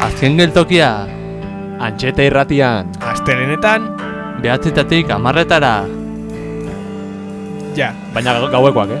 azken geltokia, Antxeta irratian. Astelenetan, behatzetatik amarretara. ja. Baina gau- gauekoak, eh?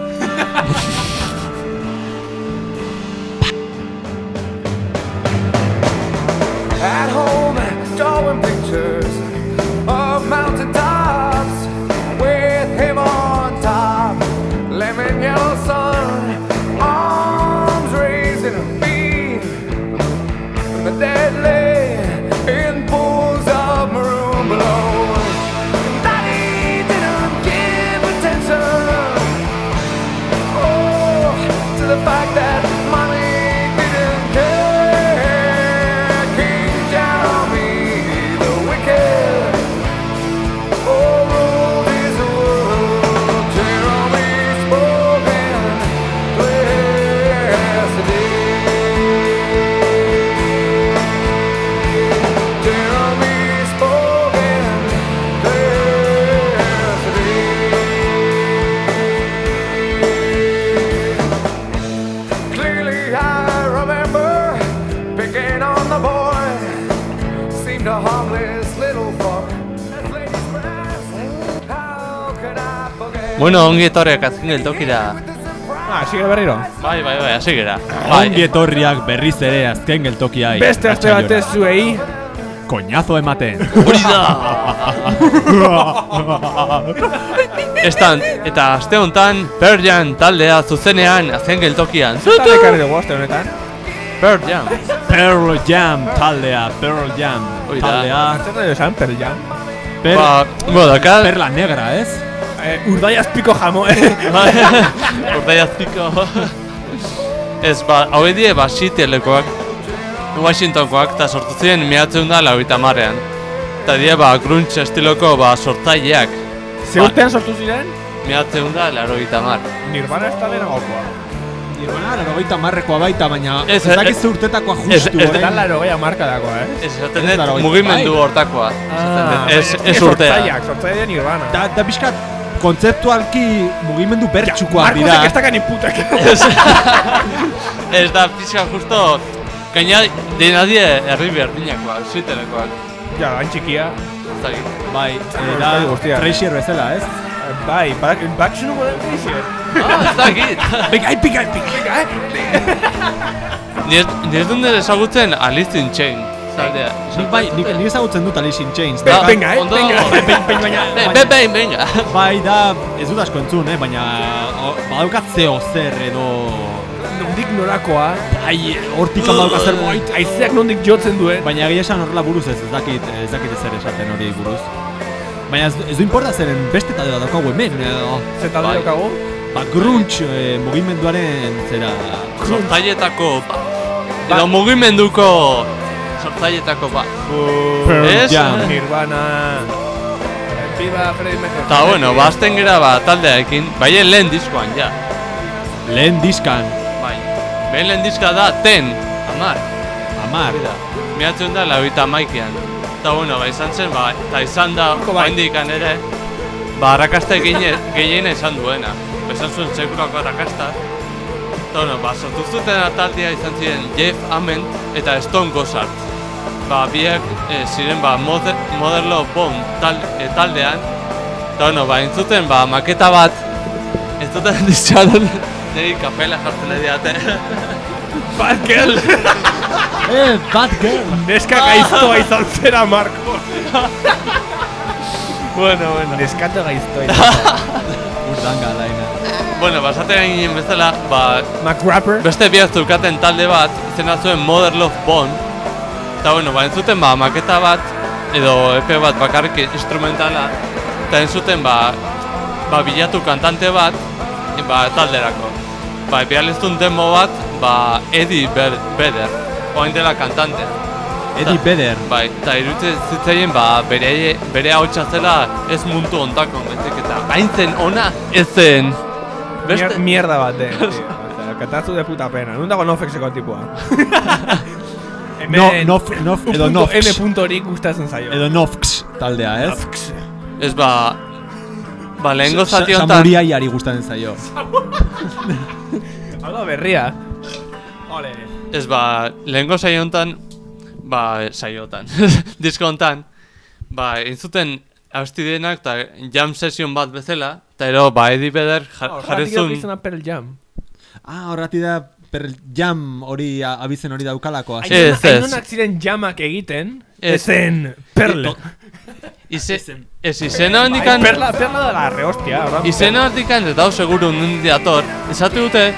Bueno, ongi etorriak azken geltokira. Ah, sigue berriro. Bai, bai, bai, hasi. Bai, Ongi etorriak berriz ere azken geltokiai. Beste aste batez zuei, Koñazo ematen. hori da! Estan, eta aste hontan, Pearl Jam taldea zuzenean azken geltokian. eta ekarri dugu aste honetan. Pearl Jam. Pearl Jam taldea, Pearl Jam taldea. Zer nahi esan, Pearl Jam? Per, Ba, bueno, daka... perla negra, ez? Eh, urdaiaz piko jamo, eh? Urdaiazpiko... Ez, ba, hau die, ba, Seattlekoak, Washingtonkoak, eta sortu ziren miatzen da lauita marrean. Eta die, ba, grunge estiloko, ba, sortzaileak, Ze urtean sortu ziren? miatzen da lauita mar. Nirvana ez talera gaurkoa. Nirvana, larogeita marrekoa baita, baina Ez, ez, ez dakizu urtetakoa ez- justu, ez-. Eta laro gehiago markadakoa, eh? Ez Ez mugimendu bai. hortakoa. Dut, ez, ez que urtea. Sortzaileak, sortzaileak Nirvana. Da, da pixkat, kontzeptualki mugimendu bertsukoak dira. Marcosek ez dakan ni putak. Ez da, pizka justo, gaina dena die herri berdinakoak, Seattlekoak. ja, hain txikia. Bai, eh, da, Bai. Frasier bezala, ez? Bai, bak, bak zuru goden Frasier. Ah, ez dakit. Venga, epika, epika. Ni ez- ni ez dut ezagutzen Alice in Chain. Nik bai, nik, nik ezagutzen dut Alice in Chains. Be- Da, venga, eh, ondo. Behin, behin, baina, Be- baina- be- behin, venga. bai, da, ez dut asko entzun, eh, baina badaukat zeo zer edo... Nondik norakoa. Bai, hortik badaukat zer boit. Aizeak nondik jotzen duen. Baina egia esan horrela buruz ez, ez dakit, ez dakit ezer esaten hori buruz. Baina ez, ez du importa zeren beste talde bat daukagu hemen, edo, Ze talde Bai. daukagu? ba, grunge eh, mugimenduaren zera... Sortzailetako ba. Edo mugimenduko sortzailetako ba. Pearl Ez? Jam. Nirvana. Viva Freddie Mercury. Eta bueno, bazten gera ba taldearekin, baien lehen diskoan ja. Lehen diskan, Bai. Behen lehen diska da ten, amar. amar. Hori da. Miatzen da lauita maikean. Eta bueno, ba izan zen, ba, eta izan da, bai. handikan ere, ba, arrakasta gehien- gehiena izan duena. Izan zuen sekulako arrakasta. Eta bueno, ba, sortu zuten taldea izan ziren Jeff Ament eta Stone Gossard. Ba, biak e, ziren ba, Mother, Mother Love Bone tal, e, taldean. Eta bueno, ba, entzuten, ba, maketa bat, entzuten dizkaren, niri kapela jartzen nahi diate. Bad girl. Eh, bad girl. Neska gaiztoa izan zera, Marco. bueno, bueno. Neskato gaiztoa Urdanga laina. Bueno, basaten ginen bezala, ba, McRapper. beste biak zeukaten talde bat, izena zuen Mother Love Bone. Eta bueno, ba, entzuten ba, maketa bat, edo EP bat bakarrik instrumentala, eta entzuten ba, ba, bilatu kantante bat, ba, talderako. Ba, bialeztun demo bat, ba, Eddie Ber Beder, oain dela kantantea. Eddie Vedder. Bai, eta iruditzen zitzaien ba, bere, bere hautsa zela ez muntu ontako, bezik eta gaintzen ona ez zen. Mier, mierda bat, eh. Katazu de puta pena. Nun dago nofexeko tipua. No, nof, nof, edo M nofx. punto gustatzen zaio. Edo nofx taldea, ez? Nofx. Ez ba... Ba, lehengo Sa- zati honetan... Samuriaiari gustatzen zaio. Hau da berria. Ole. Ez ba, lehengo zati honetan... ba, saiotan, disko hontan, ba, entzuten abstidienak eta jam session bat bezala, eta ero, ba, Eddie Vedder jar, Horregatik jarrezun, izena Pearl Jam. Ah, horrati da per jam hori a- abizen hori daukalako. hasi. Ez, ez. Ainonak ziren jamak egiten, Ez. ezen Perle. ize, ez izena handikan, Bai, Perla, perla da la rehostia. ahora. izena handikan ez dago seguru nundi dator, esate dute,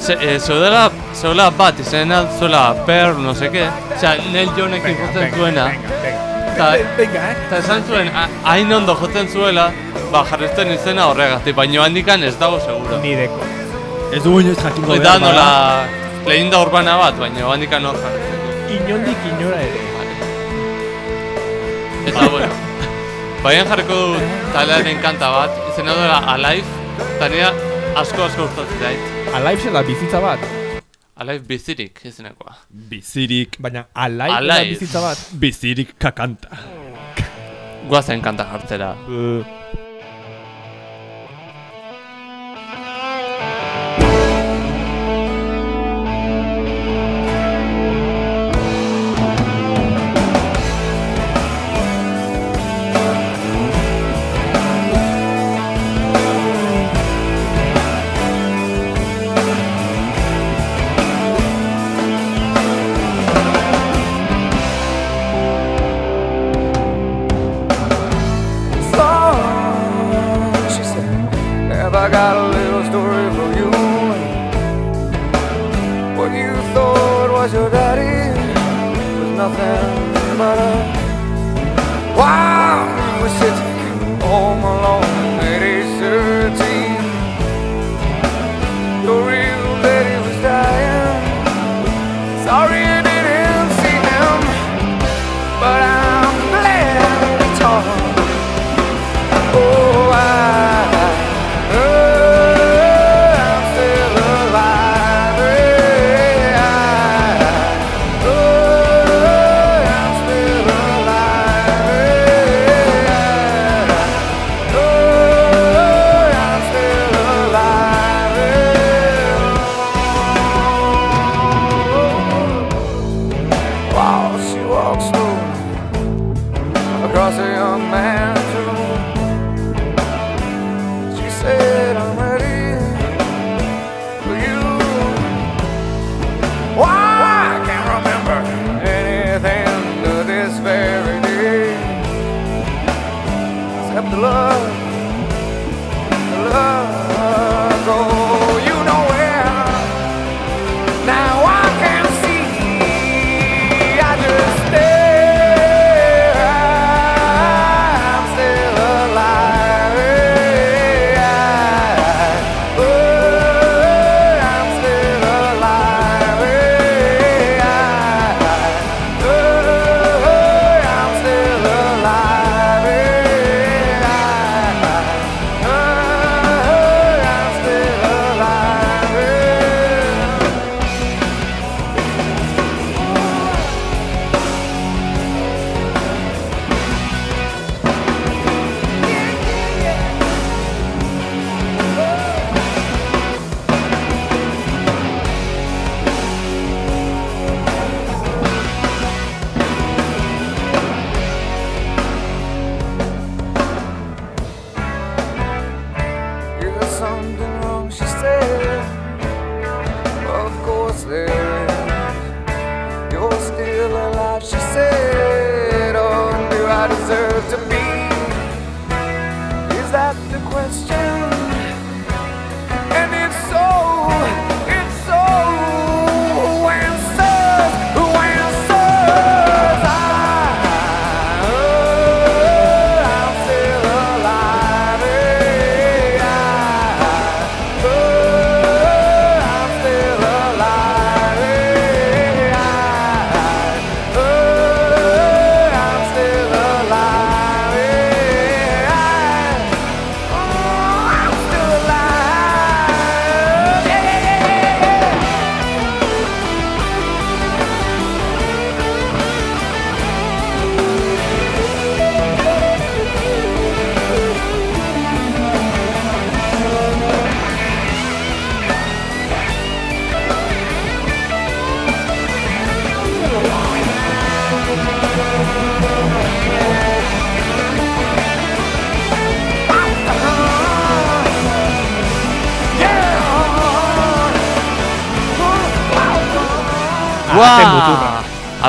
ze, e, zeudela, zeudela bat izena zuela per, no seke, osea, Jonekin Venga, jotzen venga, zuena, venga, venga. eta eh. Eta esan zuen, hain ondo jotzen zuela, ba, jarrizten izena horregatik, baina handikan ez dago seguro. Ni deko. Ez dugu inoiz jakingo behar, bada. nola leyenda urbana bat, baina handikan hor jarritzen du. Inondik inora ere. Eta bueno, baina jarriko du talearen kanta bat, izena duela Alive, eta nire asko asko gustatzen zait. Alive zela bizitza bat. Alive bizirik izenekoa. Bizirik, Baina alive Alive. bizitza bat. bizirik kakanta. Guazen kanta jartzera. Son,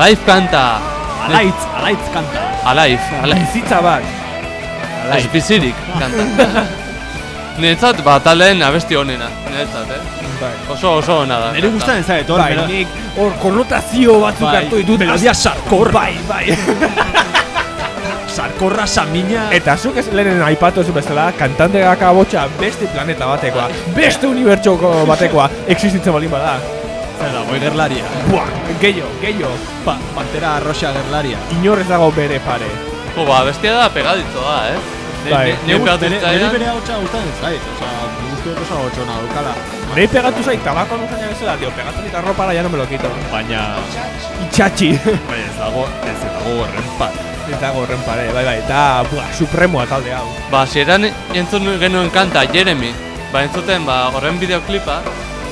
Alive kanta! Alaitz, alaitz kanta. Alive, alive. Bizitza bat. Ez bizirik kanta. Niretzat, ba, taldeen abesti honena. Niretzat, eh? Bai. Oso, oso hona da. Nire gustan ez zait, hor, Bai, nik hor konnotazio batzuk Bai, hartu ditut. melodia sarkor. Bai, bai. sarkorra samina. Eta zuk ez lehenen aipatu zu bezala, kantante gaka botxa beste planeta batekoa, beste unibertsoko batekoa, existitzen balin bada. Da, gerlaria. Buah, gehiago, gehiago. Pa, pantera arroxa gerlaria. Inor ez dago bere pare. Jo, ba, bestia da pegaditzo da, eh? Bai. Ni pegatu Nire bere hau gustatzen zait, oza, guztu dut oso hotxona dukala. Nei pegatu zait tabako nuzaina bezala, tío, pegatu zait arropara ya no me lo quito. Baina, Itxatxi. bai, ez dago, ez dago horren pat. ez dago horren pare, bai, bai, da, buah, supremoa talde hau. Ba, zieran entzun genuen kanta, Jeremy. Ba, entzuten, ba, horren bideoklipa.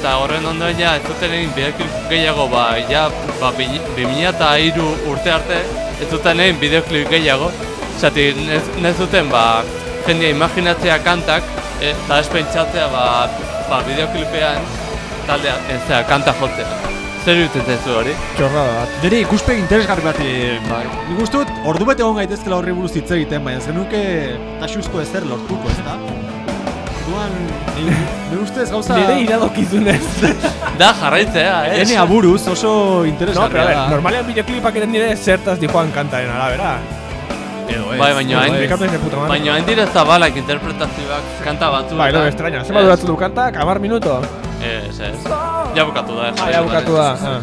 Eta horren ondoen ja, ez zuten egin bideoklip gehiago, ba, ja, ba, bi- 2003 urte arte, ez zuten egin bideoklip gehiago. Zati, ez zuten, ba, jendia imaginatzea kantak, e, eta ez pentsatzea, ba, ba, bideoklipean, taldea, ez da, kanta jotzea. Zer dut ez hori? Txorrada bat. Nire ikuspegi interesgarri bat Bai. Nik uste dut, ordu bete egon gaitezkela horri buruz hitz egiten, baina ez genuke taxuzko ezer lortuko, ez da? Orduan, ni- nire ustez gauza... Nire iradokizunez. Da, jarraitzea, eh? Ene aburuz oso no, pero interesgarria da. normalean bideoklipak eren dire zertaz di joan kantaren arabera. Edo ez. Bai, baina hain-. Baina hain dira zabalak interpretazioak kanta batzu. Bai, no, extraña. Zema duratzen du kantak, amar minuto. Ez, ez. Ja bukatu da. Ah, ya bukatu da. Ah.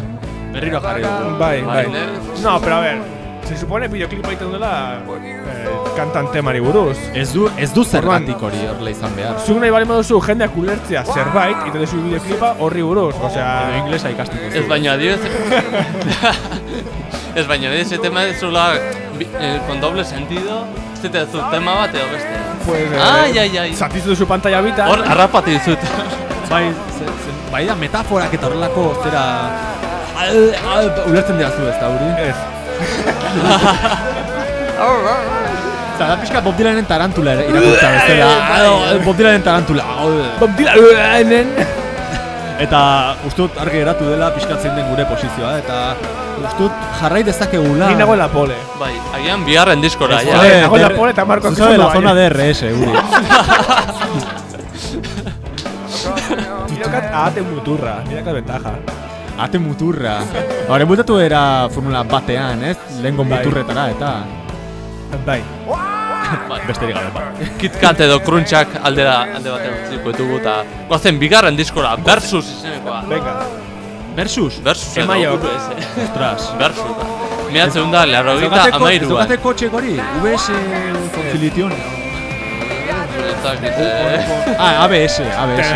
Berriro jarri dugu. Bai, Bai, bai. No, pero a ver, se supone videoclip egiten dela eh, kantan temari buruz. Ez du, ez du zergatik hori horrela izan behar. Zuk nahi bali moduzu jendeak ulertzea zerbait, ite dezu videoclipa horri buruz. Edo Osea, inglesa ikasteko. Ez baina adibidez... ez baina adibidez, tema ez zula eh, con doble sentido, ez dut ez tema bat edo beste. pues, eh, Ai, ai, ai. Zatizu duzu pantalla bitan. Hor, harrapatu dizut. Bai, bai da metaforak eta horrelako zera... Ulertzen dira zu ez da, hori? Ez. Eta da pixka Bob Dylanen tarantula ere irakurtza bezala. Al, Bob Dylanen tarantula. Bob Dylanen. Eta uste dut argi geratu dela pixkatzen den gure posizioa. Eta uste dut jarrai dezakegula. Ni nago en la pole. Bai, agian bigarren diskora, Ez, ja. Eh, nago en la der- pole eta Marcos Zuzabe la zona baina. DRS, guri. Mirakat ahate muturra. Mirakat ventaja. Ate muturra. Hore mutatu era Formula batean, ez? Lehengo Bai. muturretara eta... Bai. Besterik gabe, ba. KitKat edo Crunchak aldera alde batean utziko ditugu eta goazen bigarren diskora, Versus izenekoa. Venga. Versus. Versus edo Emaio. Ostras. Versus. Mehatzen da, leharo gita amairuan. Zogate kotxe hori? VS Concilition. Ez dakit, eh. Ah, ABS, ABS.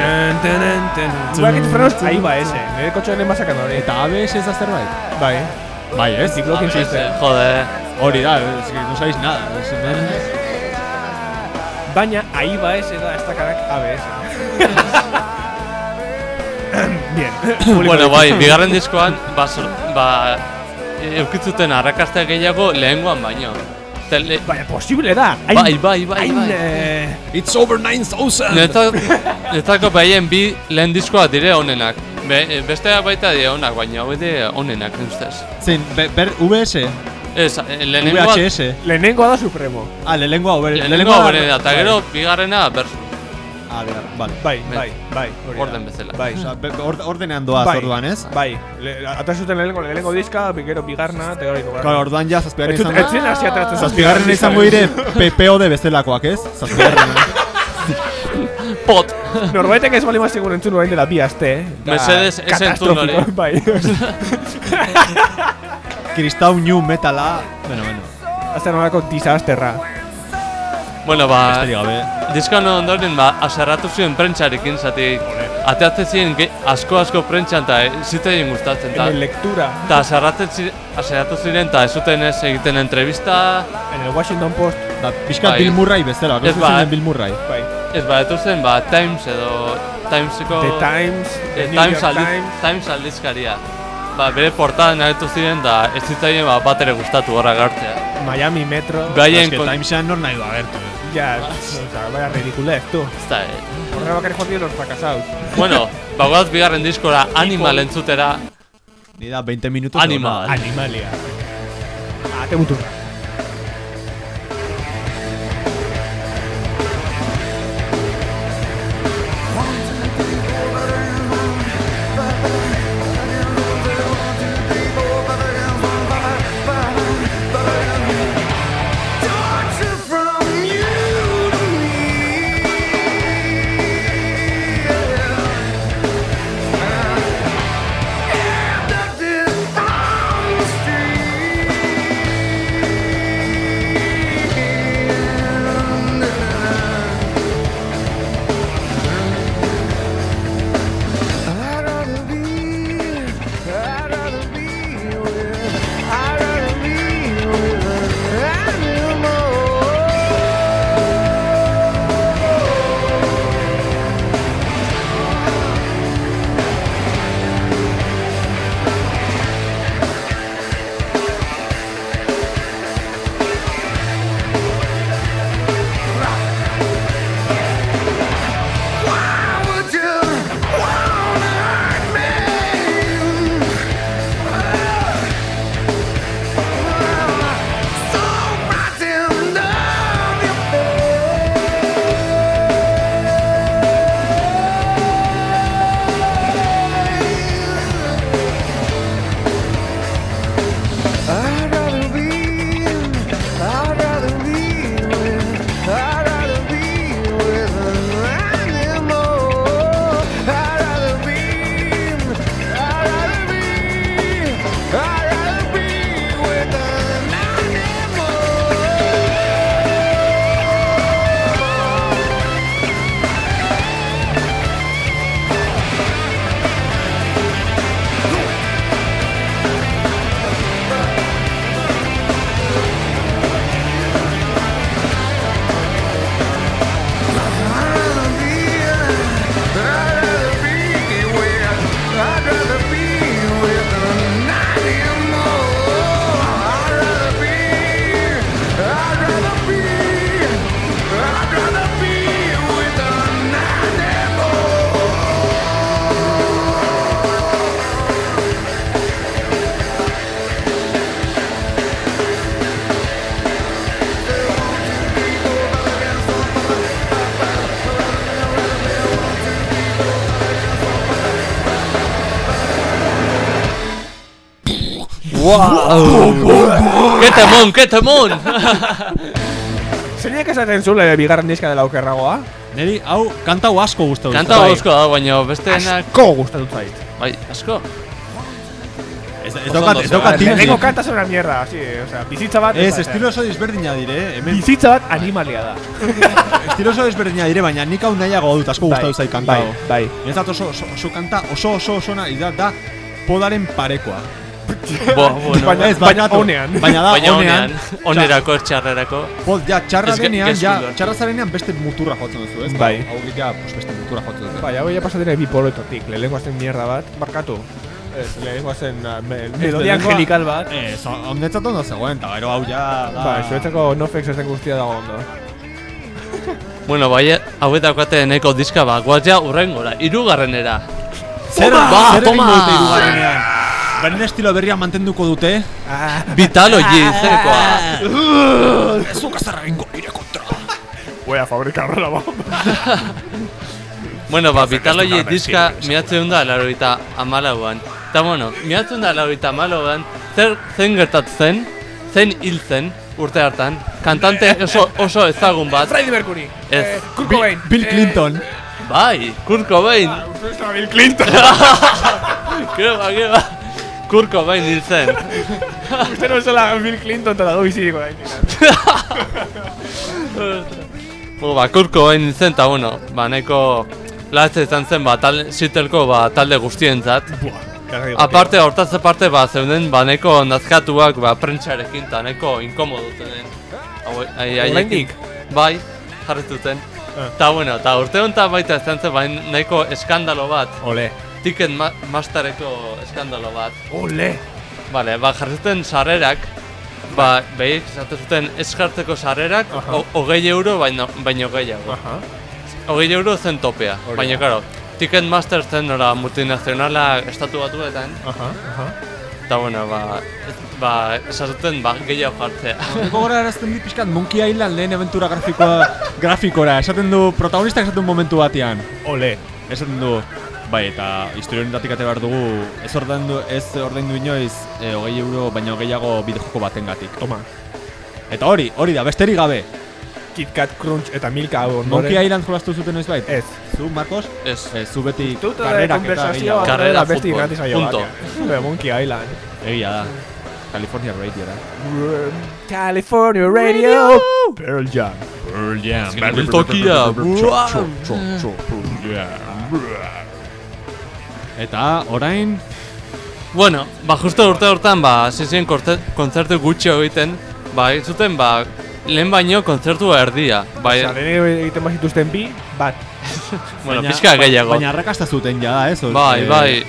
Zuak frenos, ahí va ese. Nire kotxoaren masakan hori. Eta ABS ez da zerbait? Bai. Bai, ez? Ziklokin system. Jode. Hori da, ez que no sabéis nada. Ez hemen... Baina, ahí va ese da, ez dakarak ABS. Bien. Bueno, bai, bigarren diskoan, ba, sor- ba, eukitzuten arrakasta gehiago lehengoan baino. Tele, Baina, posible da. Hain, bai, bai, bai, hain, bai. eh, It's over 9000! Netzako behien bi lehen diskoak dire onenak. Be, besteak baita dire onak, baina hau dire onenak, ustez. Zein, be, ber, VS? Ez, eh, lehenengoa, VHS? lehenengoa da Supremo. Ah, lehenengoa, ber, lehenengoa berena, eta gero bigarrena versus. Ah, bera, vale. Bai, Bai. bai, bai. da. Orden bezala. Bai. Orde, ordenean doaz Bai. orduan, ez? Bai, Le- ata zuten lehenengo, lehenengo diska, gero bigarna, eta gero hirugarna. Claro, orduan ja zazpigarren izango. ez ziren hasi ateratzen Zazpigarren izango dire PPOD bestelakoak, ez? Zazpigarren. Pot! Norbaitek ez bali mazik entzun orain dela bi aste, eh? Da Mesedez, ez entzun hori. Bai. Kristau New Metala. Bueno, bueno. Azte nolako disasterra. Bueno, ba. Diskan ondoren, ba, aserratu ziren prentxarekin, zati, ateatzen ziren ge- asko-asko prentxan, eta zitzaien gustatzen, eta En lectura. eta aserratzen ziren, aserratu ziren, eta ez zuten ez egiten entrevista, En el Washington Post. Da, pixka Bai. Bill Murray bezala, Ez ba, zen Bill Murray. Bai. ez ba, etortzen, ba, Times edo, Timeseko... The Times, The eh, New Times, York aldiz, Times. Times aldizkaria. Ba, bere portadan agertu ziren, da ez zitzaien ba, bat ere gustatu horra gartzea. Miami Metro. Que kon... Timesean nor nahi du agertu. Ya, o sea, vaya ridiculez, tú. Ez da, eh. Horrela bakarrik joan los fracasados. Bueno, bagoaz bigarren diskora Animal entzutera Ni da 20 minutos. Animal. Animalia. Ate muturra. ¡Qué temón, qué temón! Zeinek esaten zule bigarren diska dela okerragoa? Neri, hau, kanta hau asko gustatu. Kanta Bai. asko da, baina besteenak... Asko gustatu zait. Bai, asko. Ez, daukat, ez daukat Lehenengo tintik. kanta zen una mierda, así, o sea, bizitza bat... Ez, estilo oso desberdina dire, eh? Hemen Bizitza bat animalia da. estilo oso desberdina dire, baina nik hau nahiago dut, asko gustatu zait kanta bai, bai. Niretzat oso, oso, oso kanta oso oso oso na, da, da podaren parekoa. Bo, bueno. Baina- ez, baina, onean. Baina da, Baina onean. onerako, txarrerako. Pod, ja, txarra denean, ja, txarra zarenean beste muturra jotzen duzu, ez? Bai. Hau ja, pues beste muturra jotzen duzu. Bai, hau ja pasatzen bi polototik. Lehenengoa zen mierda bat, barkatu. Ez, lehenengoa zen uh, me, melodia angelical bat. Ez, ondetzat ondo zegoen, eta gero hau ja... Ba, zuetzako nofex ez den guztia dago ondo. Bueno, bai, hauet daukate neko diska ba, guazia urrengora, irugarrenera. Zer, Ba, zer egingo toma! Beren estilo berria mantenduko dute? Vitalogi, zerekoa. Ez duk azarra egingo nire kontra. Voy a fabricar la bomba. Bueno, ba, Vitalogi diska miatzen da laurogeita amalauan. Eta bueno, miatzen da laurogeita amalauan, zer zen gertatu zen, zen hil zen urte hartan, kantante oso, oso ezagun bat. Freddie Mercury. Ez. Eh, Kurt Cobain. Bill Clinton. Bai, Kurt Cobain. Bill Clinton. Gero ba, gero ba. Kurt Cobain hil zen. Uste no zela Bill Clinton eta dago biziriko da. Bo, ba, Kurt Cobain hil zen, eta bueno, ba, nahiko latze izan zen, ba, talde, Seattleeko, ba, talde guztientzat. Aparte, hortaz aparte, ba, zeuden, ba, neko nazkatuak, ba, prentxarekin, eta neko inkomodu zenen. Oraindik? Bai, jarri zuten. Ah. Eta, bueno, eta urte honetan baita izan zen, ba, nahiko eskandalo bat, Ole. Ticket ma Mastereko eskandalo bat. Ole! Vale, ba, jarrezuten sarrerak, ba, bai. behiz, zaten zuten eskartzeko sarrerak, hogei uh -huh. euro, baino, baino gehiago. Hogei uh -huh. euro zen topea, Orida. baina, karo, Ticket Master zen nola multinazionala estatu batuetan. Aha, uh -huh. -huh. Eta, bueno, ba, ba, esatzen, ba, gehiago jartzea. Gora erazten dit pixkat, Monkey Island lehen aventura grafikoa, grafikora, esaten du, protagonistak esaten momentu batean. Ole, esaten du. Bai, eta historio honetatik atera behar dugu, ez ordaindu, ez ordaindu inoiz, e, hogei euro baina gehiago bide joko batengatik. Toma. Eta hori, hori da, besterik gabe. KitKat, Crunch eta Milka hau ondoren. Monkey Island jolastu zuten noiz bait? Ez. Zu, Marcos? Ez. Ez, zu beti karrerak eta gehiago. Karrera futbol. gratis aio Punto. Bai, Monkey Island. Egia da. California Radio da. California Radio! Pearl Jam. Pearl Jam. Biltokia. Pearl Jam. Eta orain? Bueno, ba justo urte hortan ba, zizien kontzertu gutxi egiten Ba, zuten ba, lehen baino kontzertu erdia ba, Osa, lehen egiten bazituzten bi, bat. Bueno, baina, pixka ba- gehiago. Baina arrakasta zuten ja, eso Bai, e... bai,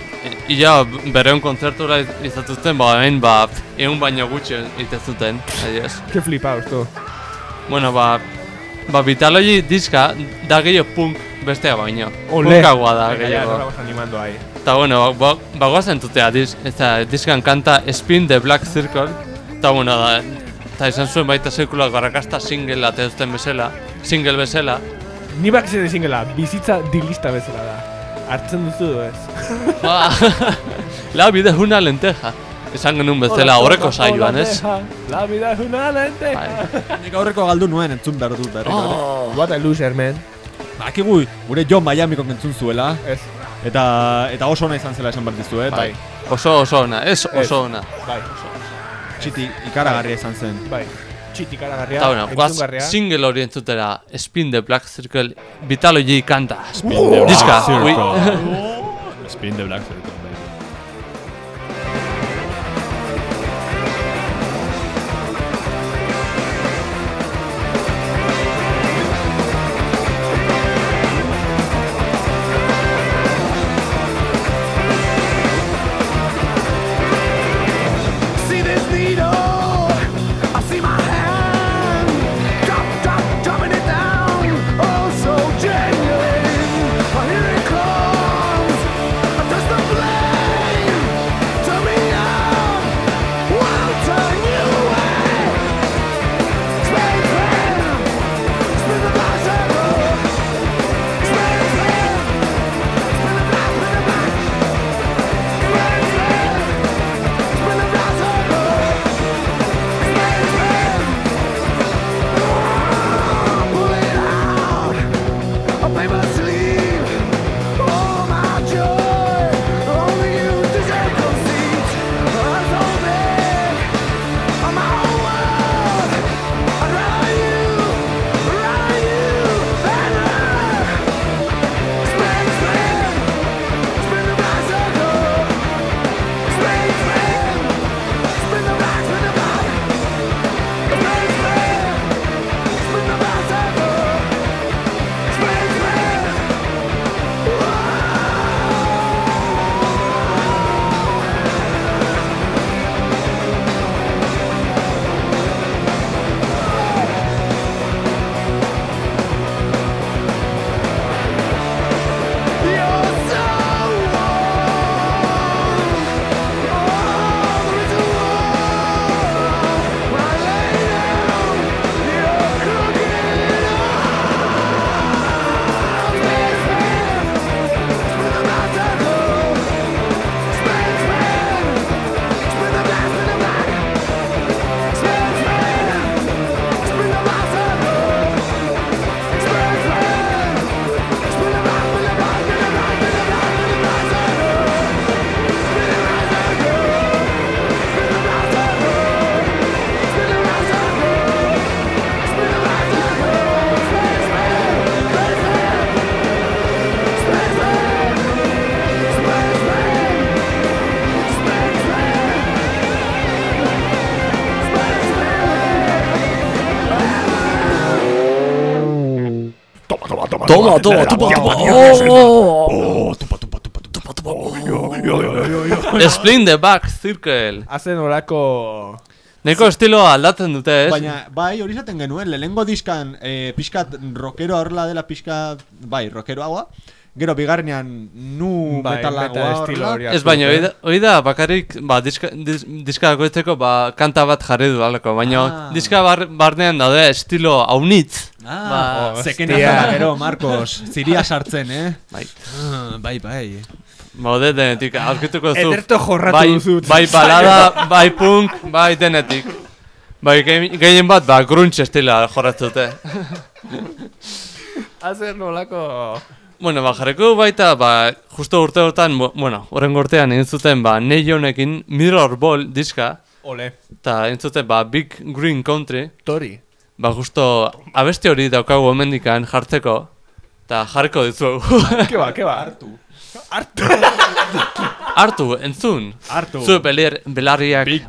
ia bereun kontzertura izatuzten, ba, hain ba, egun baino gutxi izatuzten yes. Ke flipa usto Bueno, ba, ba, Vitaloi diska da gehiago punk bestea baino. Ole! Punkagoa da gehiago. Gaila, animando ahi Eta bueno, ba, ba bagoaz entzutea eta diskan kanta Spin the Black Circle. Eta bueno, da, eta izan zuen baita zirkulak barrakasta single eta duzten bezala, single bezala. Ni bak zede singlea, bizitza dilista bezala da. Hartzen duzu du ez. Ba, la vida es una lenteja. Esan genuen bezala aurreko saioan, ez? La vida es una lenteja. Bai. Nik aurreko galdu nuen entzun behar dut. Oh, what a loser, man. Baki gure John Miami kongentzun zuela. Ez. Eta eta oso ona izan zela esan bertizu, eh? Bai. bai. Oso oso ona, ez oso ona. Bai, oso ona. Txiti ikaragarria izan zen. Bai. Txiti ikaragarria. Ta bueno, guaz, single hori entzutera, Spin the Black Circle, Vitalo J. Kanta. Spin the Black Circle. Spin the Black Circle. tuba, tuba, tuba, tuba. Oh, tuba, tuba, tuba, tuba, tuba. Split the back circle. Hazen orako... Neko estiloa aldatzen dute, ez? Baina, bai, hori zaten genuen, lehengo diskan eh, pixkat rockero horla dela pixkat, bai, rockero rockeroagoa. Gero bigarnean nu bai, estilo horla. Ez baina, hori da, hori da bakarrik, ba, diska, diska dagoetzeko, ba, kanta bat jarri du alako, baina ah. diska bar, barnean daude estilo haunitz. Ah, Ba, zeken gero, Marcos, ziria sartzen, eh? Bai. Ah, bai, bai. Baude denetik, aurkituko zu. Ederto jorratu bai, duzu. Bai balada, bai punk, bai denetik. Bai, gehi- gehien bat, ba, grunge estila jorratu dute. Hazer nolako... Bueno, ba, jarriko baita, ba, justo urteotan, bo- bueno, horren urtean egin zuten, ba, Neionekin Mirror Ball diska, Ole. eta egin zuten, ba, Big Green Country, Tori. Ba, justo abesti hori daukagu hemendikan jartzeko, eta jarriko dizuegu. Ke ba, ke ba. Hartu. Hartu. Hartu, entzun. Hartu. Zu belarriak Big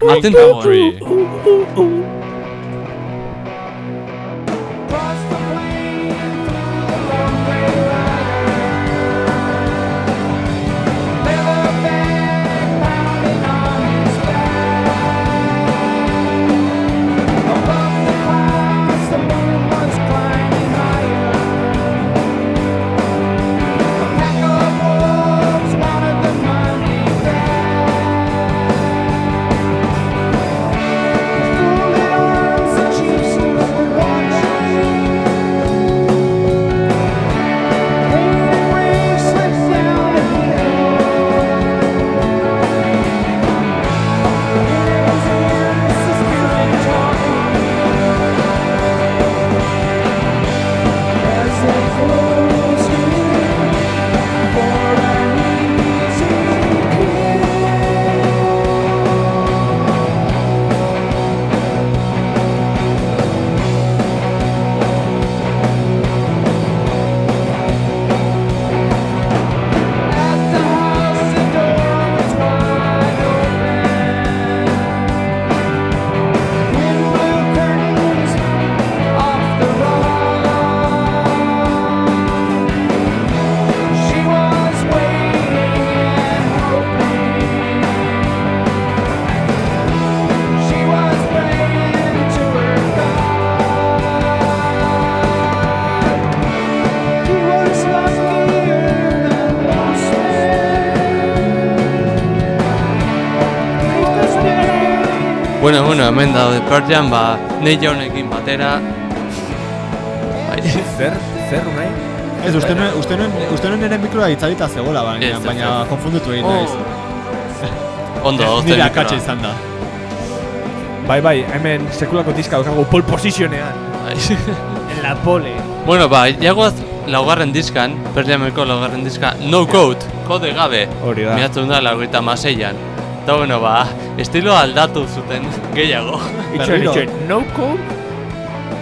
hemen daude Pearl Jam, ba, Neionekin batera. Bai. Zer, zer nahi? Ez, uste nuen, uste nuen, uste nuen nire mikroa itzalita zegoela, baina, Ez, baina ez. konfunditu egin Oh. naiz. Ondo, Ez, ozen Nire mikroa. akatsa izan da. Bai, bai, hemen sekulako diska daukagu pole positionean. Bai. En la pole. bueno, ba, jagoaz laugarren diskan, Pearl Jameko laugarren diska, No Code, kode gabe. Hori da. Miratzen da, laugaita maseian. Eta bueno, ba, estilo aldatu zuten gehiago. Itxoen, Berriro. itxoen, no code,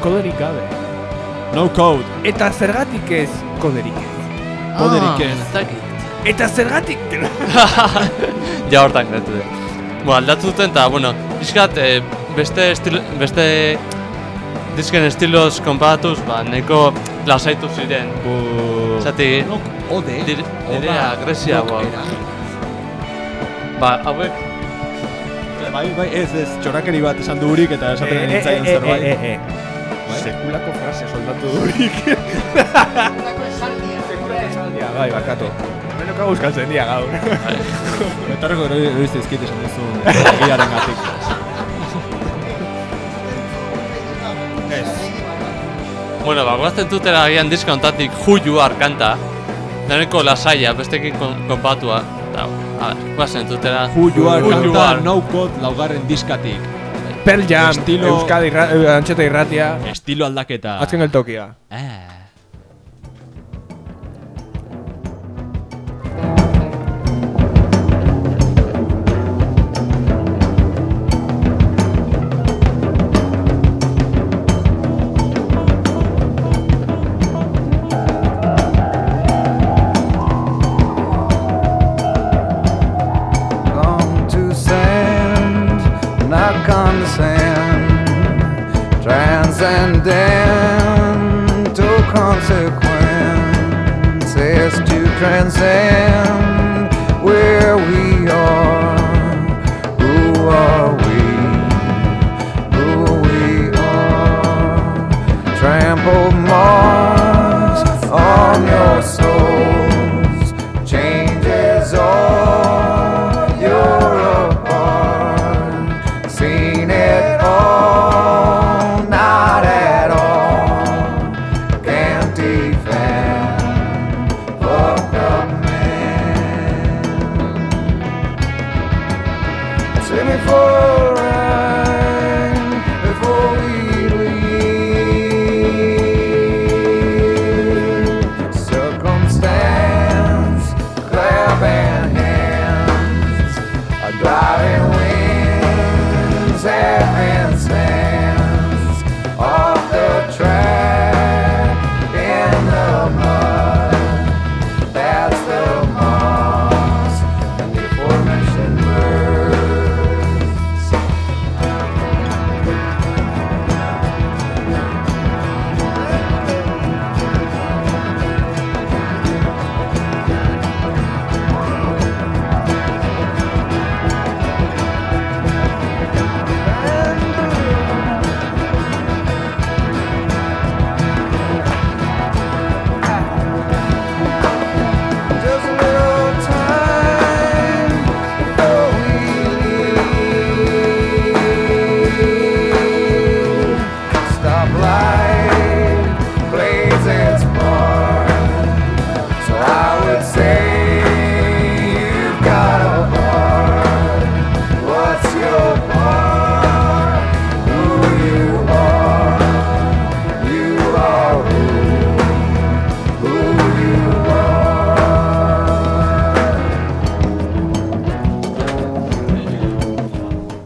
koderik gabe. No code. Eta zergatik ez koderik ez. Koderik ez. Eta zergatik... ja hortan gertu dut. Bo, aldatu duten, eta, bueno, pixkat, eh, beste, estilo, beste disken estiloz konparatuz, ba, neko lasaitu ziren. Zati, Ode. dire, dire agresia, ba, hauek, Bai, bai, ez, ez, txorakeri bat esan du hurik eta esaten Eh, nintzen eh, eh, zerbait. eh, eh, eh. Bai? Sekulako frase soldatu durik. Sekulako esaldia. Bai, bakatu. Hemen okagu euskaltzen dia gaur. Betarreko hori zizkit esan duzu egiaren gatik. Ez. bueno, ba, guazten tutera agian diska ontatik Who You Are kanta. Daneko lasaia, bestekin kon, konpatua. Guazen tutera. Who you are Who you kanta no code laugarren diskatik. Pearl Jam, Estilo- Euskadi, eh, antxeta irratia. Estilo aldaketa. Azken geltokia. Eh.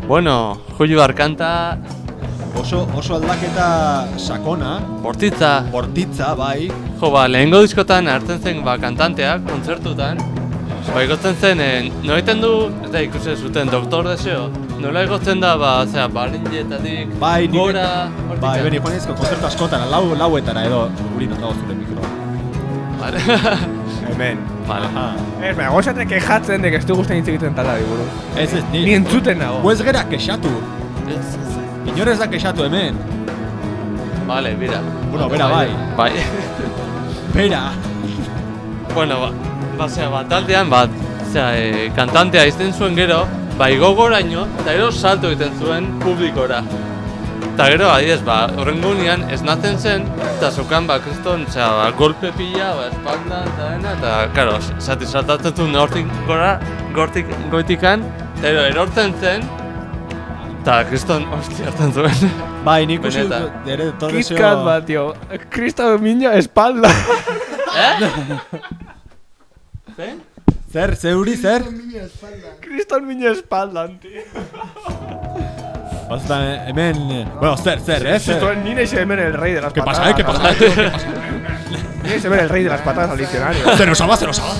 Bueno, Julio Arkanta, Oso, oso aldaketa sakona, bortitza. bortitza, bai. Jo, ba, lehengo diskotan hartzen zen ba, kantanteak, kontzertutan. Ba, igotzen zen, eh, noiten du, ez da ikusi zuten, Doktor Deseo. Nola igotzen da, ba, zera, barindietatik, Bai, gora, hortik. Bai, beni joan ezko konzertu askotan, lau, lauetara edo, guri non dago zure mikro. Vale. Hemen. vale. Ah. Ez, baina gozate kejatzen dek ez du guztien hitz egiten talari buruz. Ez ez, ni, Ni entzuten nago. Guez gera kexatu. Ez, ez. Inor ez da kexatu hemen. Vale, bira. Bueno, bera bai. Bai. Bera. bueno, ba, ba, zera, ba, taldean, ba, zera, e, kantantea izten zuen gero, ba, igogoraino, eta gero salto egiten zuen publikora. Eta gero, adidez, ba, horrengunean esnatzen zen, eta zukan, ba, kriston, zera, ba, golpe pila, ba, espalda, eta dena, eta, karo, zati saltatzen zuen hortik gora, gortik goitikan, eta gero, erortzen zen, eta kriston, hostia, hartzen zuen. Bai, nik usi Benetan. dut, ere, todo Kit Kat bat, tío. Kristo mina espalda. eh? Zein? Zer, zeuri, zer? Kristo mina espaldan, tío. Bazutan, eh, hemen, eh, bueno, zer, zer, eh? Esto Zer. es Nina hemen el rey de las ¿Qué patadas. pasa, eh? ¿Qué pasa, eh? ¿Qué pasa? Nina hemen el rey de las patadas al diccionario. Zer osaba, zer osaba.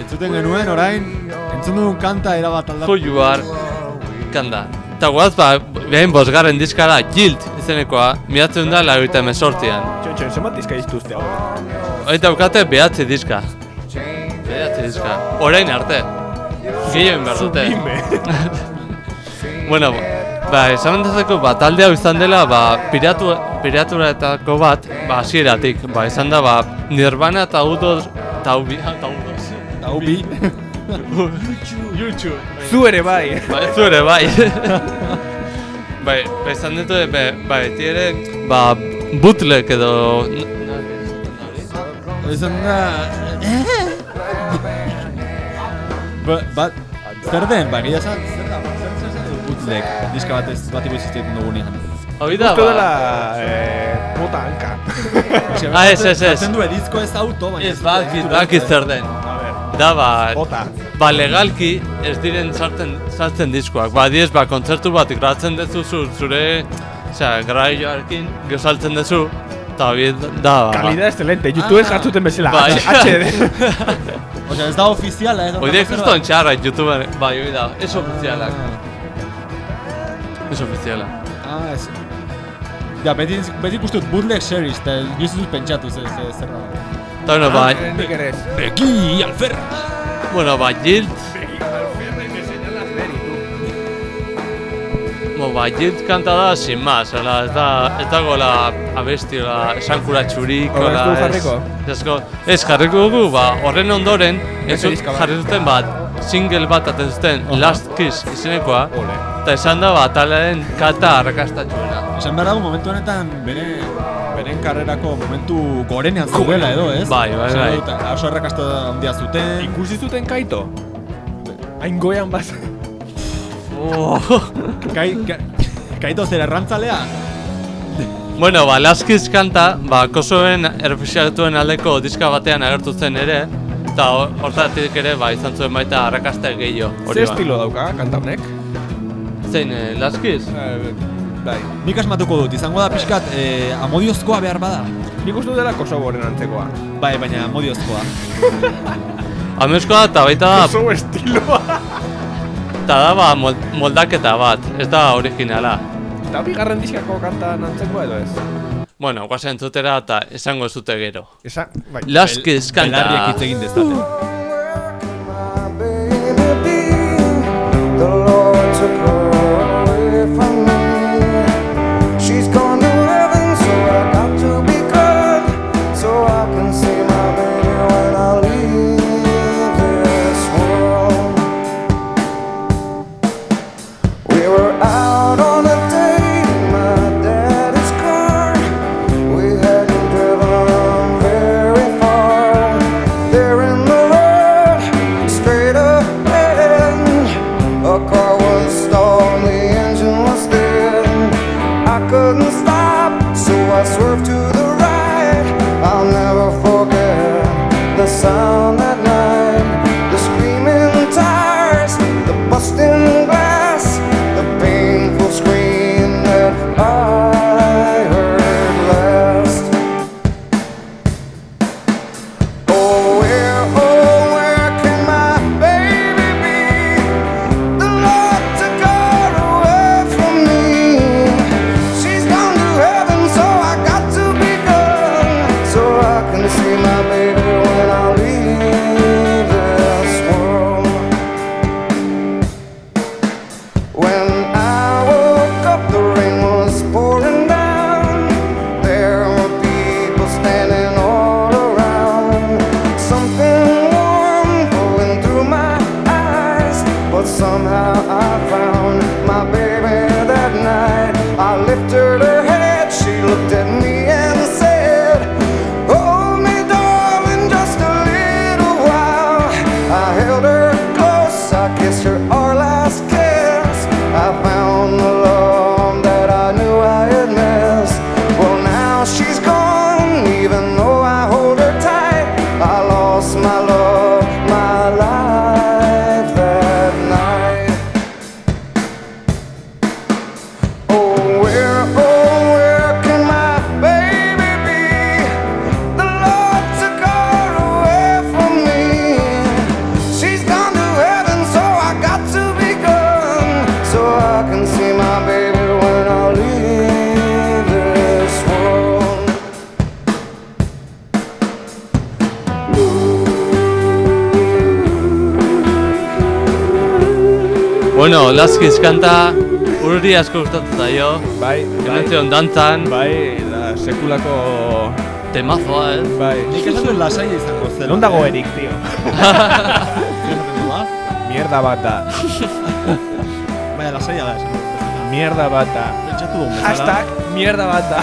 Entzuten genuen, orain, entzun dugun kanta erabat aldatu. Who you are, kanda. Eta guaz, ba, behin bosgarren diskara, Guild izenekoa, miratzen da lagoita emesortzian. Txon, txon, zenbat dizka dituzte hau? Hori daukate behatzi diska. Diska. Orain arte. Gehien behar dute. bueno, ba, esan dezako, ba, talde hau izan dela, ba, piratu, piraturetako bat, ba, hasieratik. Ba, izan da, ba, Nirvana eta Udos, eta Ubi, eta Udos. Eta ubi. YouTube. Zu ere bai. Ba, ez du ere, bai. bai, ba, izan dut, be, ba, beti ere, ba, bootleg edo... Izan da... Ba, bat, zer den, ba, gila esan, zer da, zer zer zer dut bootleg, diska bat ez, bat ibu izizteten dugunean. Hoi da, ba... dela, eh, puta hanka. Ah, ez, ez, ez. Zaten du edizko ez auto, baina... Ez bakit, bakit zer den. Da, ba, Ota. ba, legalki ez diren sartzen, sartzen diskoak. Ba, diez, ba, kontzertu bat gratzen dezu zu, zure, osea, garaioarekin, gezaltzen dezu, eta da, ba, Kalidad excelente. YouTubeen Ah. jartzuten bezala. Bai. HD. Osea, ez da ofiziala, ez da... Hoi da kriston txarra YouTubeen, bai, hoi da, ez ofizialak, ez ofiziala. Ah, ez... Ja, beti, beti dut bootleg series, eta gizu dut pentsatu zer, zer. Eta, bueno, ba, Nik ere ez. Begi, alfer! bueno, ba, Guild, Bo, ba, Guild kanta da, sin más, hola, ez da, ez dago la abesti, hola, esankuratxurik, Hor ez jarriko? Ez, esko, ez jarriko dugu, ba, horren ondoren, ez jarri zuten bat, single bat aten zuten, Last Kiss izenekoa, eta esan da, ba, talaren kata arrakastatxuena. Esan behar dago momentu honetan bere, bere karrerako momentu gorenean zeudela edo, ez? Bai, bai, bai. Oso errakasta handia zuten. Ikusi zuten kaito? Hain goian baz. Oh. Kai, ka, kaito zer errantzalea? Bueno, ba, Laskiz kanta, ba, Kosoven errefusiatuen aldeko diska batean agertu zen ere, eta hor- hortatik ere, ba, izan zuen baita arrakasta gehiago. Ze ba. estilo dauka, kantarnek? Zein, eh, Laskiz? Eh, bai. Nik asmatuko dut, izango da pixkat eh, amodiozkoa behar bada. Nik uste dela Kosovoren antzekoa. Bai, baina amodiozkoa. Ameskoa eta baita Kosovo estiloa. Eta da ba, mol- moldaketa bat, ez da originala. Eta bigarren diskako kantan antzekoa edo ez? Bueno, guazen entzutera eta esango ez dute gero. Esan, bai. Laskiz kanta. Belarriak hitz egin be the Lord took Laskiz kanta, urri asko gustatzen zaio, Bai, Dimentsión dantzan, Bai, da sekulako... temazoa, ez? Bai. Nik esan dut lasaia izango zela. Non dago erik, tio? Mierda bat da. Baina lasaia da esan. Mierda bat da. Pentsatu dugun bezala. Hashtag mierda bat da.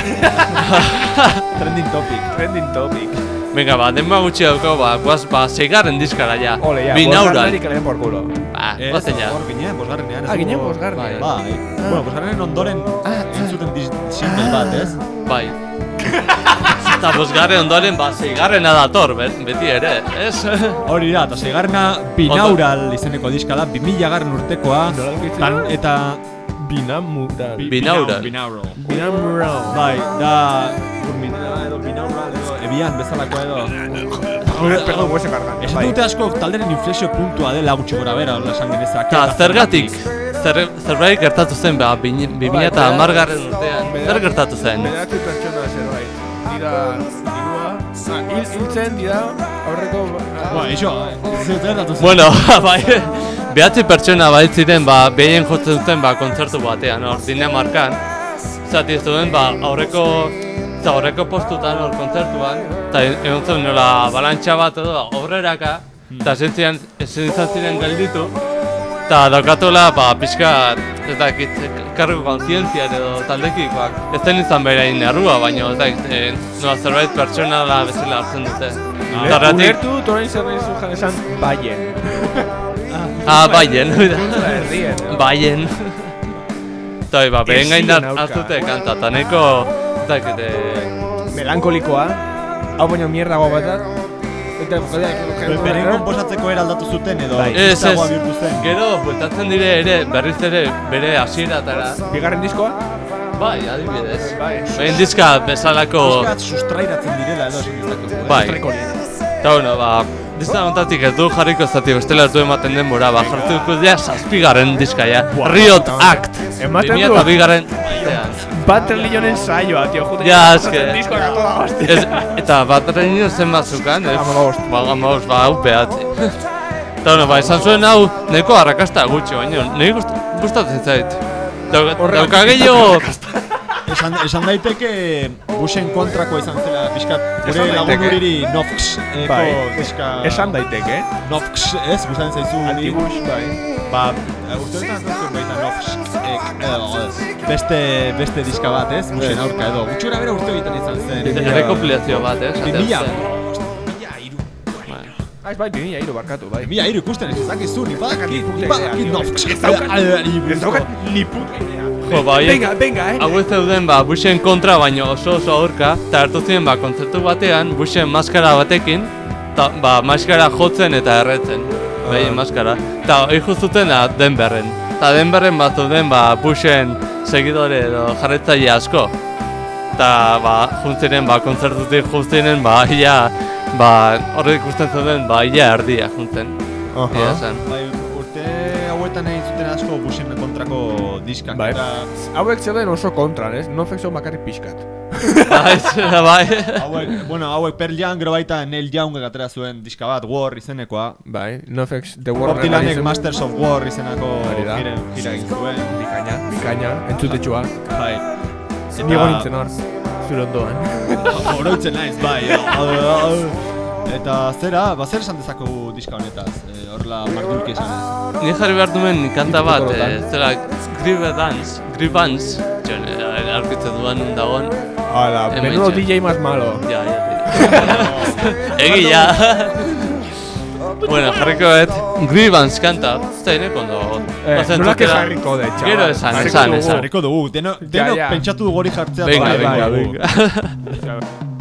Trending topic. Trending topic. Venga, ba, denba gutxi dauko, ba, guaz, ba, seigarren diskara ja. Ole, ja, alen por culo. Ba, guazen ja. hor ginen, ez Ah, ginen dugu- bosgarrenean. Bai. Bueno, bosgarrenen ondoren egin zuten dis- single bat, ez? Bai. Eta bosgarren ondoren, ba, seigarrena dator, be- beti ere, ez? Hori da, eta seigarrena binaural izeneko diska da, 2000 garren urtekoa. Tan, eta... Binamural. bi- Binaural. Binaural. Binamural. Bai, da... Binaural edo ebian bezalakoa edo... Perdón, huese kargan. Esan dute asko talderen inflexio puntua dela gutxi gora bera, hola esan genezak. Eta zergatik, zer, zerbait gertatu zen, ba, bi mila eta hamargarren urtean, zer gertatu zen? Bederatzi pertsona zerbait. Dira, dirua, ah, hil, hiltzen dira, aurreko... Ba, iso, zer datu zen. Bueno, bai, behatzi pertsona baitziren, ba, behien jotzen duten, ba, kontzertu batean, hor, Dinamarkan. Zati ez duen, ba, aurreko, eta aurreko postutan, hor, kontzertuan, eta egon zen nola balantxa bat edo, aurreraka, eta ziren, ezin izan ziren gelditu, Eta daukatula, ba, pixka, ez dakit, kargo kontzientzian edo taldekikoak. Ez zen izan berein errua, baina ez dakit, e, noa zerbait pertsonala bezala hartzen dute. Eta horregatik, Ulertu, torain zer nahi zuen esan baien. ah, baien, baien. Eta hori, ba, behen gain hartute kanta, eta neko, ez dakit, e, Melankolikoa, hau baino mierdago bat da. Eta Beren konposatzeko era aldatu zuten edo Bai. Ez, ez, bihurtu zen. gero, bueltatzen dire ere, berriz ere, bere hasieratara. Bigarren diskoa? Bai, adibidez. Bai. Behin diska bezalako... Sustrairatzen direla edo esan dezakegu. Bai. Eta bueno, ba, diska honetatik ez du jarriko zati bestela ez du ematen denbora, ba, jartuko dira zazpigarren diska ja. Riot Act. Ematen 2000 du. eta bigarren batean. Bat saioa, tio, jute. Ja, eske. Diskoak a toda hostia. Ez, eta bat reño zen batzukan, ez? Hamabost. Ba, hamabost, ba, hau behatzi. Eta bueno, ba, esan zuen hau, neko arrakasta gutxi, baina, gust, gustatzen zait. Dau- Dauka gehiago, Esan, esan daiteke Bushen kontrakoa izan zela pixkat Esan gure lagun uriri Nofx eko Bai. diska Esan daiteke, eh? Nofx ez, gustatzen zaizu? Antibus, bai. Ba, uste dut antzun baita Nofx ek, edo, ez, beste, beste diska bat ez, Bushen aurka edo Gutxura bera urte egiten izan zen Rekopilazio bat, eh? esaten 2000 zen. Mila iru Bai. Ah, ez bai, 2000 hiru barkatu, bai. Mila iru ikusten ez dakizu, ni badakit, ni badakit. Nofx Ez daukat- Ez Ez ni puta idea. Jo, ba, horiek- Venga, venga, eh? Hau ez zeuden, ba, Bushen kontra baino oso oso aurka, eta hartu ziren, ba, kontzertu batean, Bushen maskara batekin, ta, ba, maskara jotzen eta erretzen, behien maskara. Eta hori zuten da Denverren. Eta Denverren bat zeuden, ba, Bushen segidore edo jarretzaile asko. Eta, ba, juntziren, ba, kontzertutik juntziren, ba, ia, ba, horrek ikusten zeuden, ba, ia erdia juntzen. Ia zen. Bai, urte hauetan egin zuten asko Bushen kontrako diskak Bai. eta Hauek zeuden oso kontran, ez? No fexo bakarrik pixkat. Bai, bai. hauek, bueno, hauek Pearl Jam gero baita Neil Young atera zuen diska bat, War izenekoa. Bai, no fex, The Bob World Dylanek Masters of War izenako gira, egin zuen. Bikaina, bikaina, entzutetxua. Bai. Nigo nintzen hor, zure ondoan. Oroitzen naiz, bai. Eta zera, ba zer esan dezakegu diska honetaz, eh, horrela mardulki esan ez. Ni jarri behar duen kanta bat, eh, zera Grieve Dance, Grieve Dance, txon, aurkitzen duan nun dagoen. Hala, menudo. DJ más malo. Ja, ja, Egia. bueno, jarriko bet, Grievance kanta, ez da inek ondo. Eh, Bazen nola que tokera- jarriko de, chaval. Gero esan, esan, esan. Jarriko dugu, deno, deno ja. pentsatu dugu hori jartzea. Venga, eta venga, bai, venga.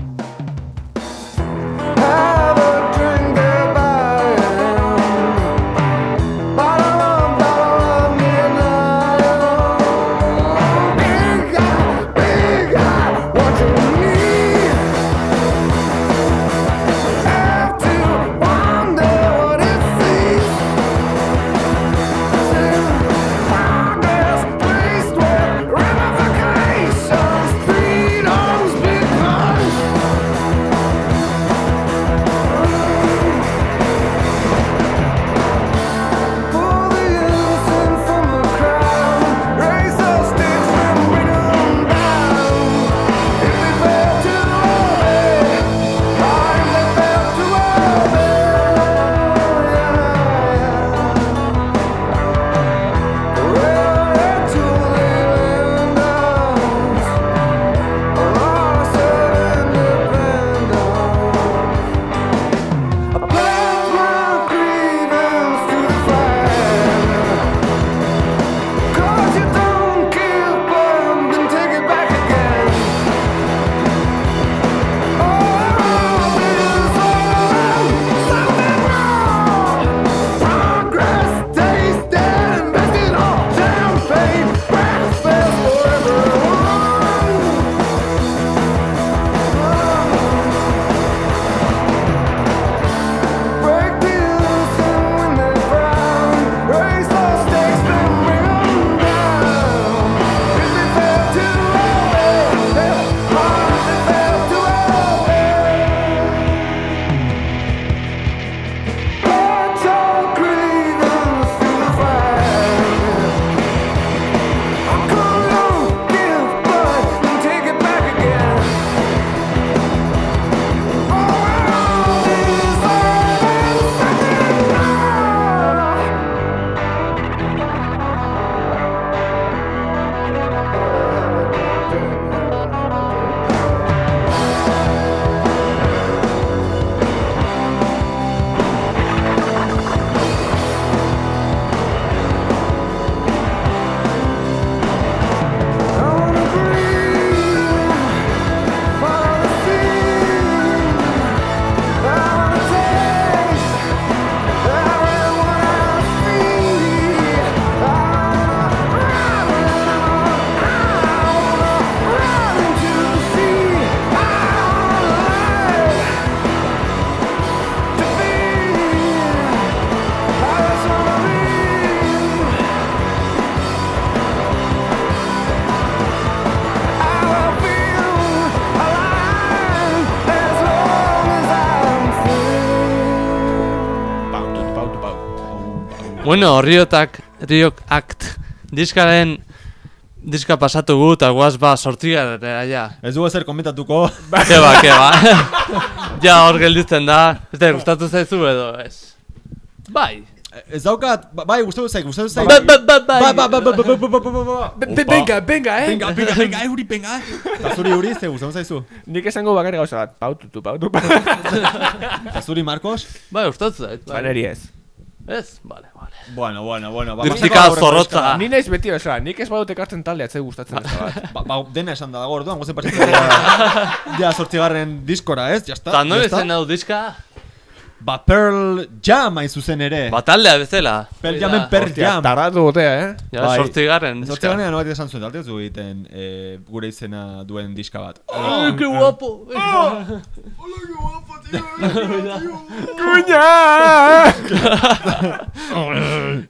Bueno, Riotak, Riok Act, diskaren, diska pasatu gu, eta guaz ba sortzigarra, ja. Ez dugu ezer komentatuko. Keba, keba. ja, hor gelditzen da. Ez da, gustatu zaizu edo, ez. Bai. Ez daukat, ba- bai, gustatu zait, gustatu zait. Ba, ba, ba, bai. Ba, ba, ba, ba, ba, ba, ba, ba, ba, ba. Be- Venga, venga, eh? Venga, euri, venga. Eta zuri uri, ze gustatu zaizu. Nik esango bakarrik gauza bat. Paututu, paututu. Eta zuri, Marcos? Bai, gustatu zait. Ba, neri ez. Ez, bale, bale. Bueno, bueno, bueno. Ba, Dirtika zorrotza. Ni naiz beti osoa, nik ez badut ekartzen taldea atzai gustatzen ez bat. Ba, ba, dena esan da dago, orduan, gozen pasatzen ja, ja sortzigarren diskora, ez? Ya está, Eta no ya está. ezen hau diska? Ba, Pearl Jam hain zuzen ere. Ba, taldea bezala. Pearl Jamen Pearl Jam. tardatu botea, eh? Ja, Bai. sortzigarren ganean nobait esan zuen, talde ez du egiten eh, gure izena duen diska bat. Oh, que guapo. Kuña!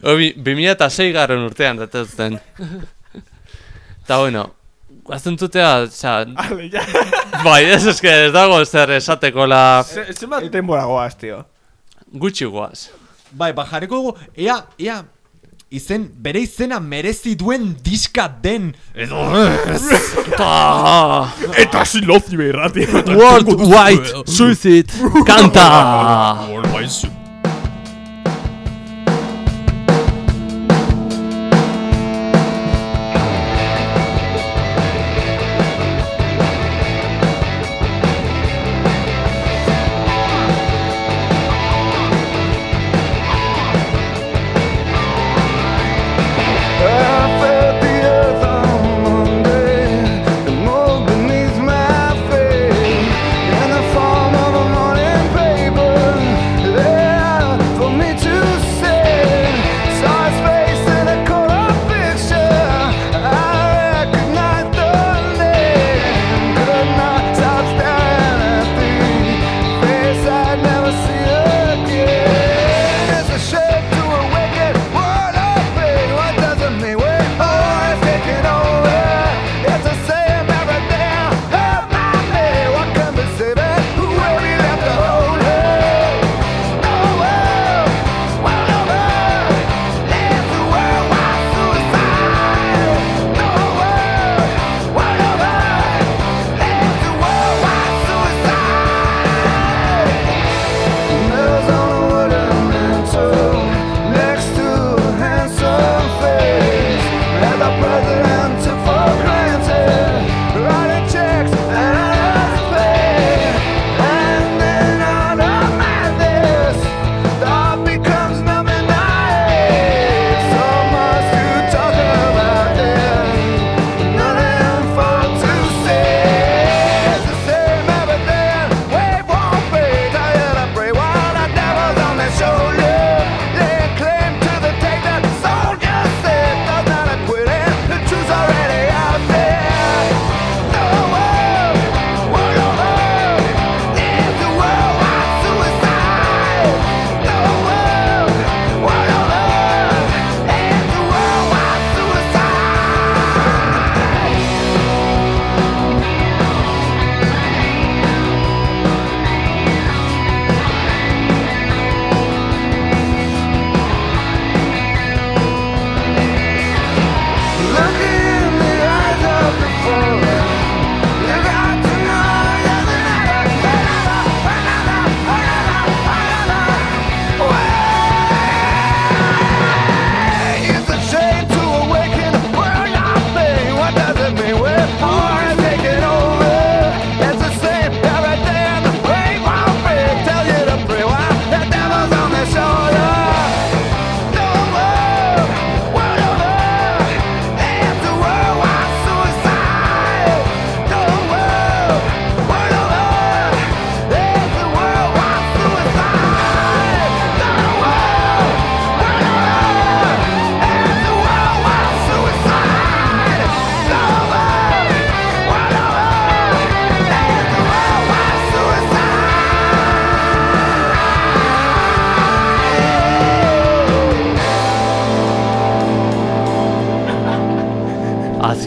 Obi, 2006 garren urtean datuzten. Eta bueno, Azuntzutea, xa... Ale, ja. Bai, ez eske, ez dago zer esateko la... Zer bat tenbora goaz, tio? Gutxi goaz. Bai, bajareko dugu, ea, ea, izen, bere izena merezi duen diska den. Edo, ez, eta... Eta silozi behirra, tio. World, white, suizit, kanta! World, white.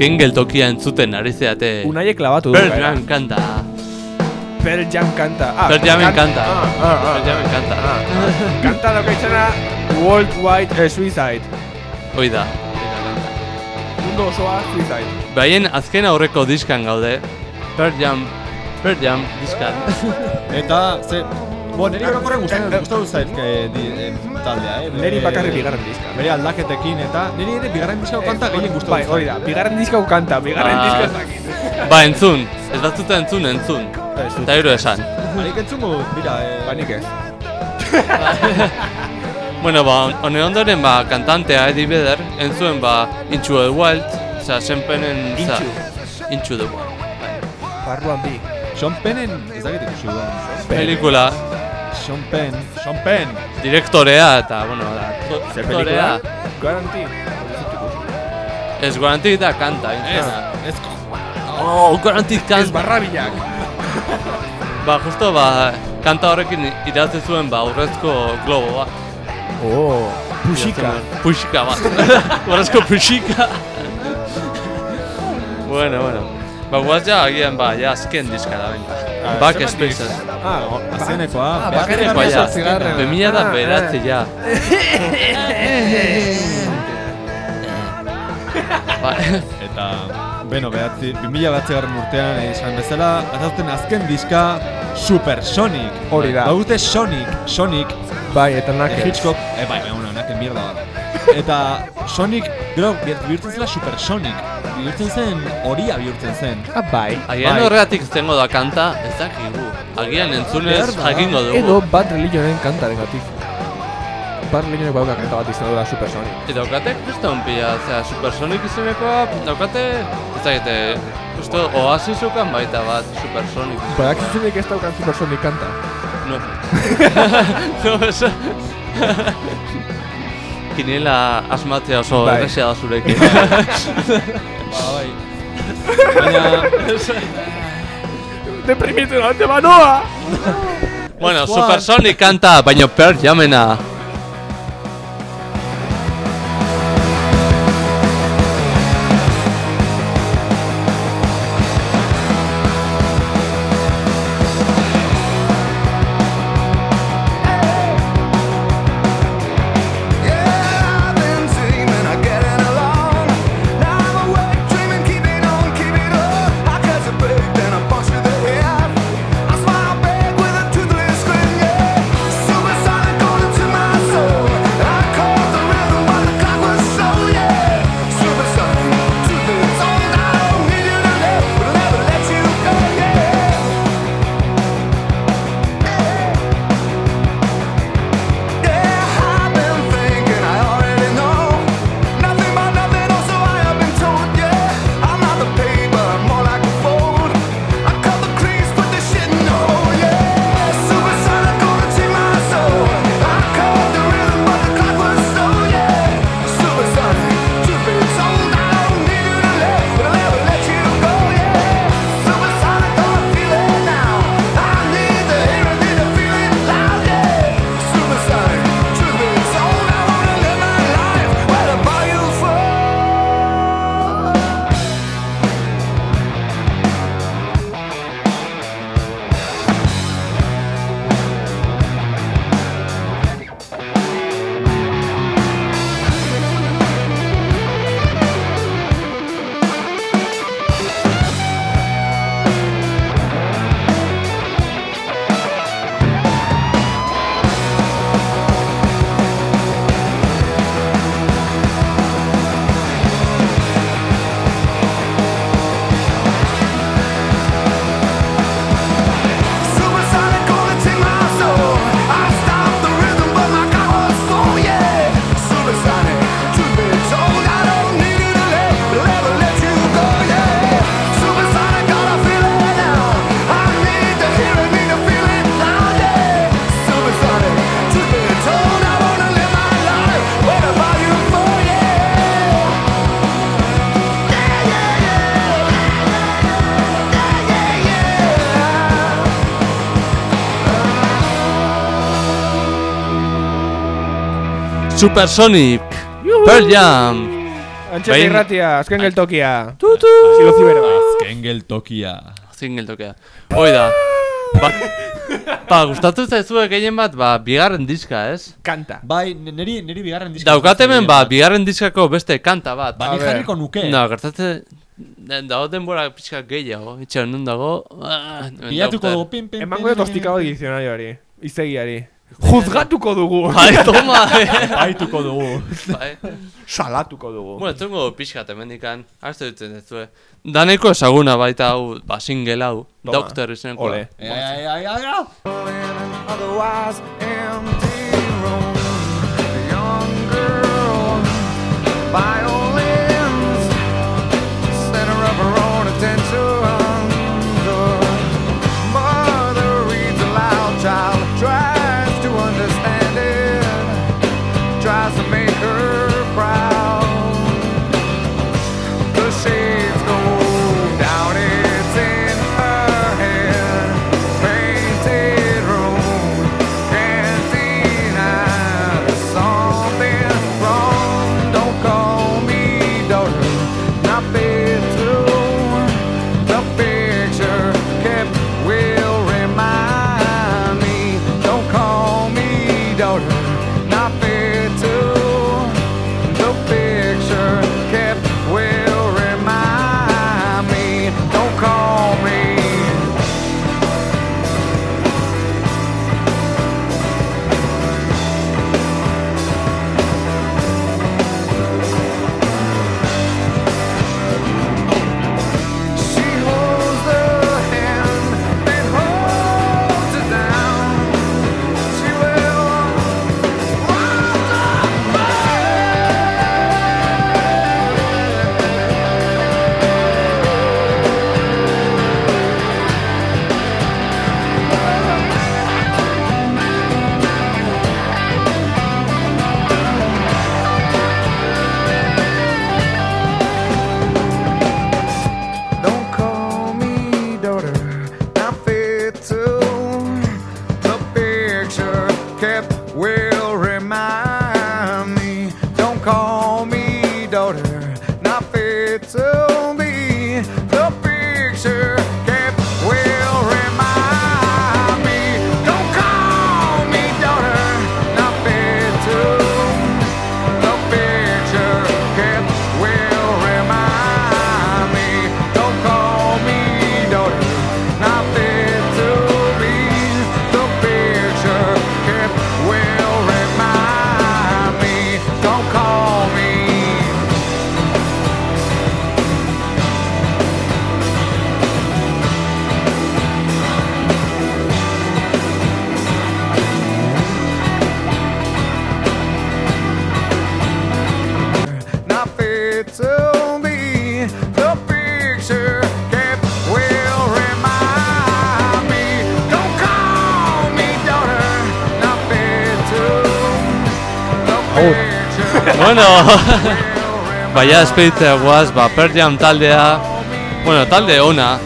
Azken geltokia entzuten ari zeate. Unaiek labatu du. Bertran kanta. Pearl Jam kanta. Ah, Pearl Jamen kan- kanta. Ah, ah, ah. Pearl Jamen kanta. Kanta dokaitzena Worldwide eh, Suicide. Hoi da. Mundu osoa Suicide. Baien azken aurreko diskan gaude. Pearl Jam, Pearl Jam diskan. Eta, ze... Bo, niri orokorren gustatu gustatu zait eh, di, eh, taldea, eh? Neri bakarri bigarren diska. Bere aldaketekin eta niri ere bigarren diskako kanta gehien gustatu Bai, hori da. Bigarren diskau kanta, bigarren Ah. diska ez dakit. Ba, entzun. Ez batzuta entzun, entzun. Eta gero esan. Harik entzungo, mira, eh... Ba, nik ez. Bueno, ba, hone ondoren, ba, kantantea Eddie Vedder, entzuen, ba, Into the Wild, osea, senpenen... osea, Into. Into the Wild. Barruan bi. Sean Pennen, ez dakit ikusi dudan. Pelikula, Sean Penn, Sean Penn! direktorea eta, bueno, da, Zer aktorea. pelikula? Guarantee. Ez. Ez guarantik da kanta, Ez, ez... Oh, guarantik Ez kanta. barrabilak. Ba, justo, ba, kanta horrekin idatzi zuen, ba, urrezko globo bat. Oh, pusika. Puxika bat. Urrezko puxika. bueno, bueno. Ba, guaz ja, agian, ba, ja, azken diskara, venga. Back zenbat Spaces. Ah, Azkenekoa, Ah, behar- bakarrik Ba, ja, bemila da Ah, beratzi, ja. Ba, Eta, beno, behatzi, 2000 batzi garren urtean eh, esan bezala, azauten azken diska Super Sonic. Hori da. Baute Sonic, Sonic, Bai, eta eh, naked. Hitchcock, eh, bai, bai, una, naken mierda bat. Eta Sonic, gero, bihurtzen zela Super Sonic. Bihurtzen zen, horia bihurtzen zen. Ah, bai. agian Bai. horregatik zengo da kanta, ez dakigu. Agian entzunez jakingo dugu. Edo Bad Religionen kanta dengatik. Bad Religionek bauka kanta bat izan da Super Sonic. Eta daukate, un pila, zera, Supersonic izenekoa, daukate, ez dakite, justo Oasisukan baita bat, Supersonic. Badak zuzenik ez daukan Super Sonic kanta. No. no, eso. Kiniela asmatzea oso Bai. errexea da zurekin. Ba, bai. Baina, Deprimitu gante banoa! bueno. Supersonic kanta, baino per jamena. Supersonic, Pearl Jam. Antxeta Bai. irratia, azken geltokia. Tutu! Silo zibero. azken geltokia. Zin geltokea. Hoi da. Ba, ba gustatu zaizue gehien bat, ba, bigarren diska, ez? Kanta. Bai, neri, neri bigarren diska. Daukat hemen, ba, bigarren diskako beste kanta bat. Ba, ni A ber. jarriko nuke. No, gertatze... Dago denbora pixka gehiago, itxan nun dago... ah, daukate. dugu pin, pin, Emango dut pin, ostikado dizionarioari. Izegiari. Juzgatuko dugu. Bai, toma. Baituko dugu. Bai. Salatuko dugu. Bueno, etungo pixka temendikan, hartu duten ez zue. Daneko esaguna baita hau, ba, single hau, Toma. Doctor izeneko. Ole. Ai, ai, ai, ai, otherwise empty room. The young girl, violins, center of her own attention. Will baia espeditzea guaz, ba, Pearl Jam taldea, bueno, talde ona,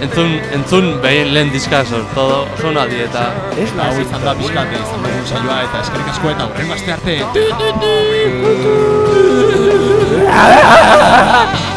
entzun, entzun behin lehen diska todo, oso ona dieta. Ez Hau nazi. izan da pixkat izan dugun saioa eta eskerrik asko eta hurrengo aste arte.